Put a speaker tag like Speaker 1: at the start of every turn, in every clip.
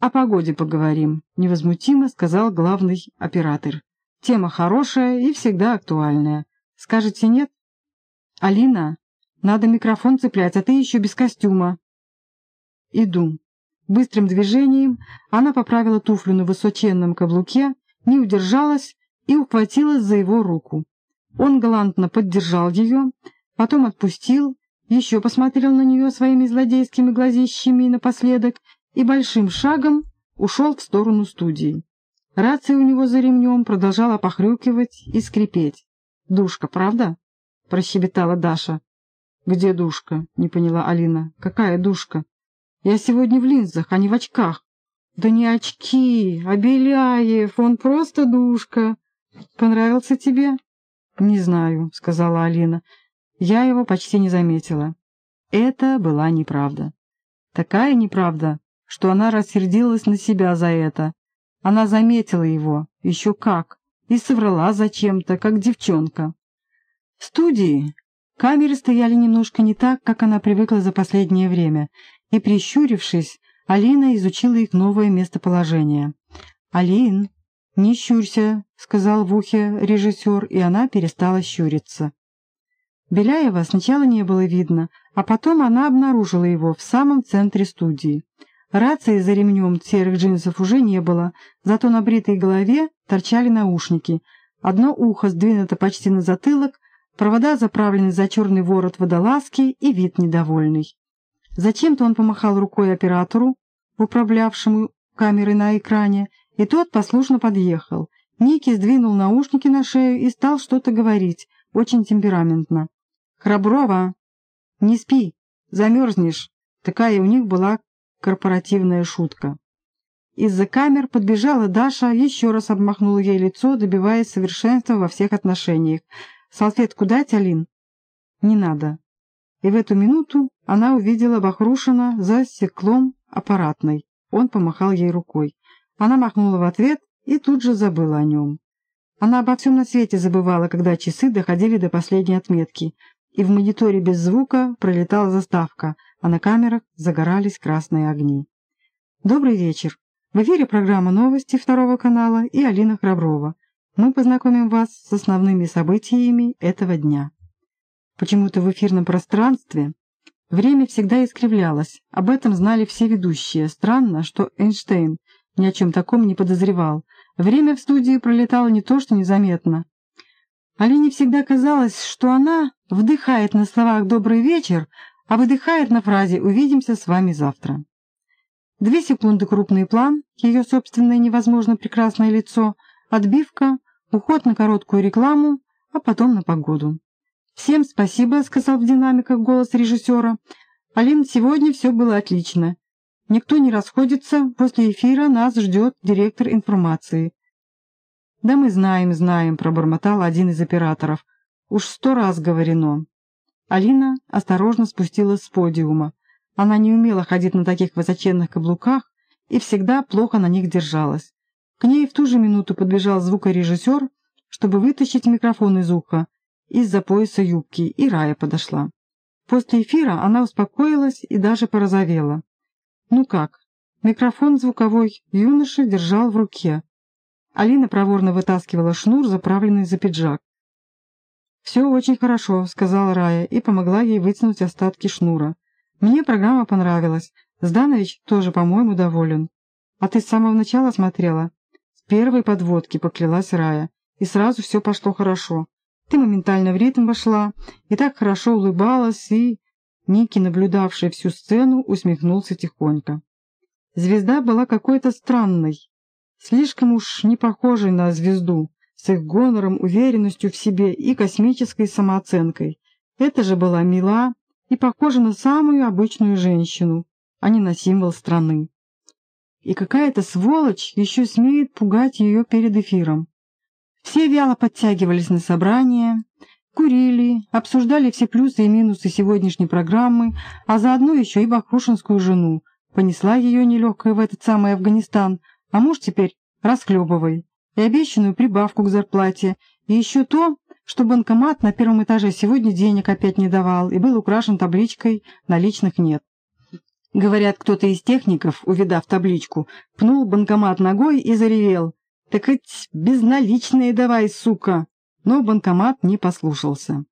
Speaker 1: «О погоде поговорим», — невозмутимо сказал главный оператор. «Тема хорошая и всегда актуальная. Скажете нет?» «Алина, надо микрофон цеплять, а ты еще без костюма». «Иду». Быстрым движением она поправила туфлю на высоченном каблуке, не удержалась и ухватилась за его руку. Он галантно поддержал ее, потом отпустил, еще посмотрел на нее своими злодейскими глазищами напоследок и большим шагом ушел в сторону студии. Рация у него за ремнем продолжала похрюкивать и скрипеть. «Душка, правда?» — прощебетала Даша. «Где душка?» — не поняла Алина. «Какая душка?» «Я сегодня в линзах, а не в очках». «Да не очки, а Беляев, он просто душка. Понравился тебе?» «Не знаю», — сказала Алина. «Я его почти не заметила». Это была неправда. Такая неправда, что она рассердилась на себя за это. Она заметила его, еще как, и соврала зачем-то, как девчонка. В студии камеры стояли немножко не так, как она привыкла за последнее время, и, прищурившись, Алина изучила их новое местоположение. «Алин, не щурься», — сказал в ухе режиссер, и она перестала щуриться. Беляева сначала не было видно, а потом она обнаружила его в самом центре студии. Рации за ремнем серых джинсов уже не было, зато на бритой голове торчали наушники. Одно ухо сдвинуто почти на затылок, провода заправлены за черный ворот водолазки и вид недовольный. Зачем-то он помахал рукой оператору, управлявшему камерой на экране, и тот послушно подъехал. Ники сдвинул наушники на шею и стал что-то говорить, очень темпераментно. «Храброва, не спи, замерзнешь». Такая у них была корпоративная шутка. Из-за камер подбежала Даша, еще раз обмахнула ей лицо, добиваясь совершенства во всех отношениях. «Салфетку дать, Алин?» «Не надо». И в эту минуту она увидела Бахрушина за стеклом аппаратной. Он помахал ей рукой. Она махнула в ответ и тут же забыла о нем. Она обо всем на свете забывала, когда часы доходили до последней отметки, и в мониторе без звука пролетала заставка — а на камерах загорались красные огни. Добрый вечер. В эфире программа «Новости» второго канала и Алина Храброва. Мы познакомим вас с основными событиями этого дня. Почему-то в эфирном пространстве время всегда искривлялось. Об этом знали все ведущие. Странно, что Эйнштейн ни о чем таком не подозревал. Время в студии пролетало не то что незаметно. Алине всегда казалось, что она вдыхает на словах «добрый вечер», а выдыхает на фразе «увидимся с вами завтра». Две секунды крупный план, ее собственное невозможно прекрасное лицо, отбивка, уход на короткую рекламу, а потом на погоду. «Всем спасибо», — сказал в динамиках голос режиссера. «Алин, сегодня все было отлично. Никто не расходится, после эфира нас ждет директор информации». «Да мы знаем, знаем», — пробормотал один из операторов. «Уж сто раз говорено». Алина осторожно спустилась с подиума. Она не умела ходить на таких высоченных каблуках и всегда плохо на них держалась. К ней в ту же минуту подбежал звукорежиссер, чтобы вытащить микрофон из уха, из-за пояса юбки, и Рая подошла. После эфира она успокоилась и даже порозовела. Ну как, микрофон звуковой юноша держал в руке. Алина проворно вытаскивала шнур, заправленный за пиджак. «Все очень хорошо», — сказала Рая и помогла ей вытянуть остатки шнура. «Мне программа понравилась. Зданович тоже, по-моему, доволен. А ты с самого начала смотрела?» «С первой подводки», — поклялась Рая. «И сразу все пошло хорошо. Ты моментально в ритм вошла, и так хорошо улыбалась, и...» Ники, наблюдавший всю сцену, усмехнулся тихонько. Звезда была какой-то странной, слишком уж не похожей на звезду с их гонором, уверенностью в себе и космической самооценкой. Это же была мила и похожа на самую обычную женщину, а не на символ страны. И какая-то сволочь еще смеет пугать ее перед эфиром. Все вяло подтягивались на собрание, курили, обсуждали все плюсы и минусы сегодняшней программы, а заодно еще и Бахрушинскую жену. Понесла ее нелегкая в этот самый Афганистан, а муж теперь расхлебывай и обещанную прибавку к зарплате, и еще то, что банкомат на первом этаже сегодня денег опять не давал и был украшен табличкой «наличных нет». Говорят, кто-то из техников, увидав табличку, пнул банкомат ногой и заревел. «Так хоть безналичные давай, сука!» Но банкомат не послушался.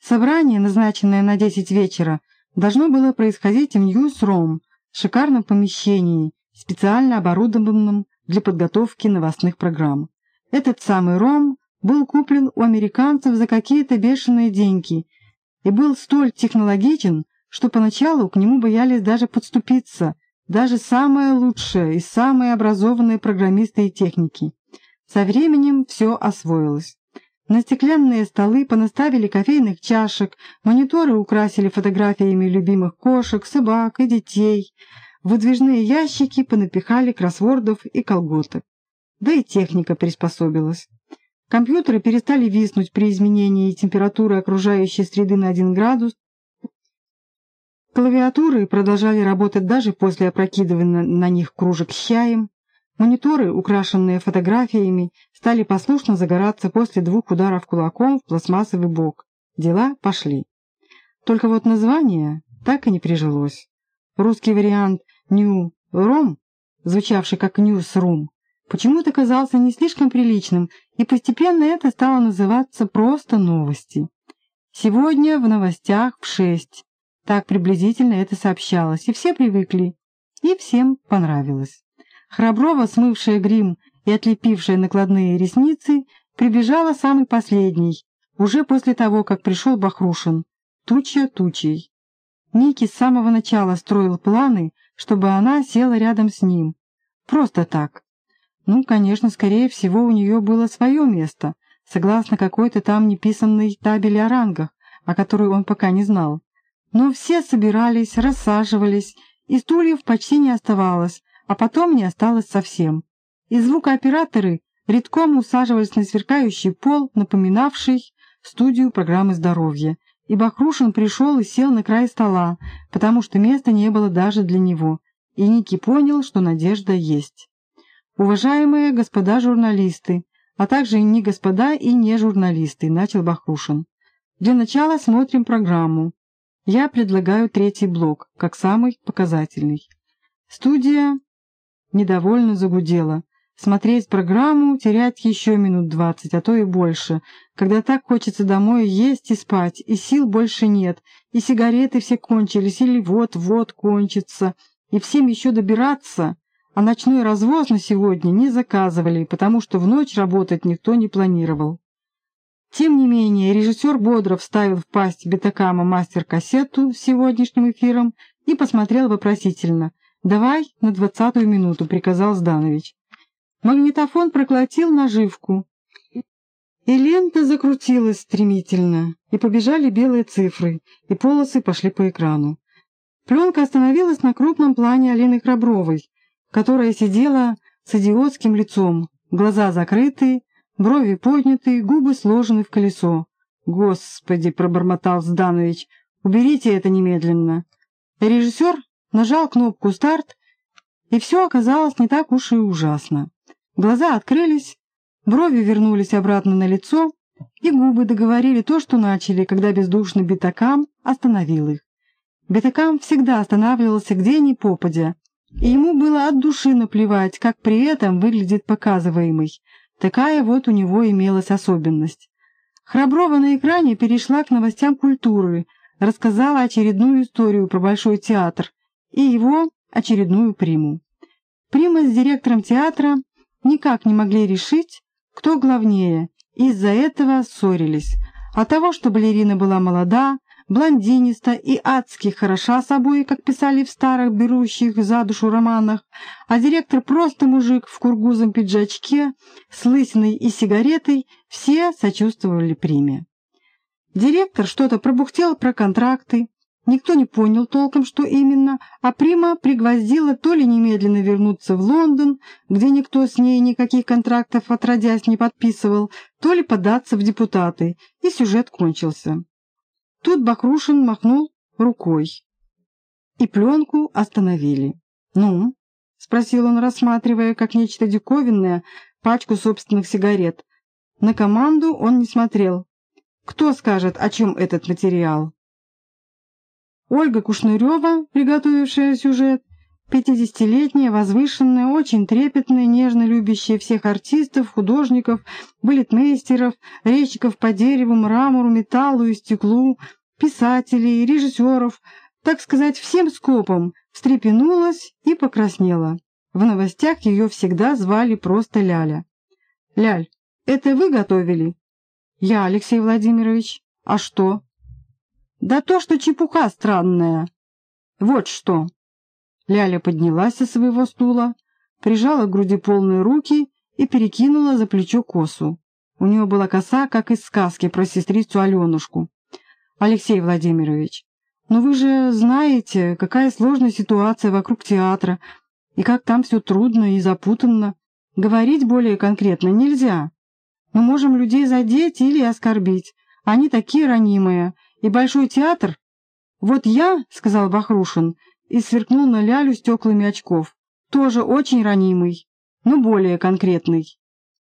Speaker 1: Собрание, назначенное на 10 вечера, должно было происходить в News Room, шикарном помещении, специально оборудованном для подготовки новостных программ. Этот самый Room был куплен у американцев за какие-то бешеные деньги и был столь технологичен, что поначалу к нему боялись даже подступиться, даже самые лучшие и самые образованные программисты и техники. Со временем все освоилось. На стеклянные столы понаставили кофейных чашек, мониторы украсили фотографиями любимых кошек, собак и детей, выдвижные ящики понапихали кроссвордов и колготок. Да и техника приспособилась. Компьютеры перестали виснуть при изменении температуры окружающей среды на 1 градус, Клавиатуры продолжали работать даже после опрокидывания на них кружек с чаем. Мониторы, украшенные фотографиями, стали послушно загораться после двух ударов кулаком в пластмассовый бок. Дела пошли. Только вот название так и не прижилось. Русский вариант «New Rom», звучавший как «Newsroom», почему-то казался не слишком приличным, и постепенно это стало называться просто «Новости». Сегодня в новостях в шесть. Так приблизительно это сообщалось, и все привыкли, и всем понравилось. Храброва, смывшая грим и отлепившая накладные ресницы, прибежала самый последний, уже после того, как пришел Бахрушин, туча тучей. Ники с самого начала строил планы, чтобы она села рядом с ним. Просто так. Ну, конечно, скорее всего, у нее было свое место, согласно какой-то там неписанной табели о рангах, о которой он пока не знал. Но все собирались, рассаживались, и стульев почти не оставалось, а потом не осталось совсем. И звукооператоры редком усаживались на сверкающий пол, напоминавший студию программы здоровья. И Бахрушин пришел и сел на край стола, потому что места не было даже для него, и Ники понял, что надежда есть. «Уважаемые господа журналисты, а также не господа и не журналисты», — начал Бахрушин. «Для начала смотрим программу. Я предлагаю третий блок, как самый показательный. Студия недовольно загудела. Смотреть программу, терять еще минут двадцать, а то и больше. Когда так хочется домой есть и спать, и сил больше нет, и сигареты все кончились, или вот-вот кончатся, и всем еще добираться. А ночной развоз на сегодня не заказывали, потому что в ночь работать никто не планировал. Тем не менее, режиссер бодро вставил в пасть Бетакама мастер-кассету с сегодняшним эфиром и посмотрел вопросительно. «Давай на двадцатую минуту», — приказал Зданович. Магнитофон проглотил наживку, и лента закрутилась стремительно, и побежали белые цифры, и полосы пошли по экрану. Пленка остановилась на крупном плане Алины Храбровой, которая сидела с идиотским лицом, глаза закрыты, брови подняты, губы сложены в колесо. «Господи!» — пробормотал Зданович. «Уберите это немедленно!» Режиссер нажал кнопку «Старт», и все оказалось не так уж и ужасно. Глаза открылись, брови вернулись обратно на лицо, и губы договорили то, что начали, когда бездушный битакам остановил их. Битакам всегда останавливался где ни попадя, и ему было от души наплевать, как при этом выглядит показываемый. Такая вот у него имелась особенность. Храброва на экране перешла к новостям культуры, рассказала очередную историю про Большой театр и его очередную приму. Прима с директором театра никак не могли решить, кто главнее, из-за этого ссорились. От того, что балерина была молода, блондиниста и адски хороша собой, как писали в старых берущих за душу романах, а директор просто мужик в кургузом пиджачке, с лысиной и сигаретой, все сочувствовали Приме. Директор что-то пробухтел про контракты, никто не понял толком, что именно, а Прима пригвоздила то ли немедленно вернуться в Лондон, где никто с ней никаких контрактов отродясь не подписывал, то ли податься в депутаты, и сюжет кончился. Тут Бахрушин махнул рукой, и пленку остановили. «Ну?» — спросил он, рассматривая, как нечто диковинное, пачку собственных сигарет. На команду он не смотрел. «Кто скажет, о чем этот материал?» Ольга Кушнырева, приготовившая сюжет, пятидесятилетняя, возвышенная, очень трепетная, нежно любящая всех артистов, художников, балетмейстеров, резчиков по дереву, мрамору, металлу и стеклу, писателей, режиссеров, так сказать, всем скопом, встрепенулась и покраснела. В новостях ее всегда звали просто Ляля. «Ляль, это вы готовили?» «Я, Алексей Владимирович. А что?» «Да то, что чепуха странная. Вот что». Ляля поднялась со своего стула, прижала к груди полные руки и перекинула за плечо косу. У нее была коса, как из сказки про сестрицу Аленушку. «Алексей Владимирович, но вы же знаете, какая сложная ситуация вокруг театра, и как там все трудно и запутанно. Говорить более конкретно нельзя. Мы можем людей задеть или оскорбить. Они такие ранимые. И Большой театр... Вот я, — сказал Бахрушин, и сверкнул на Лялю стеклами очков, — тоже очень ранимый, но более конкретный.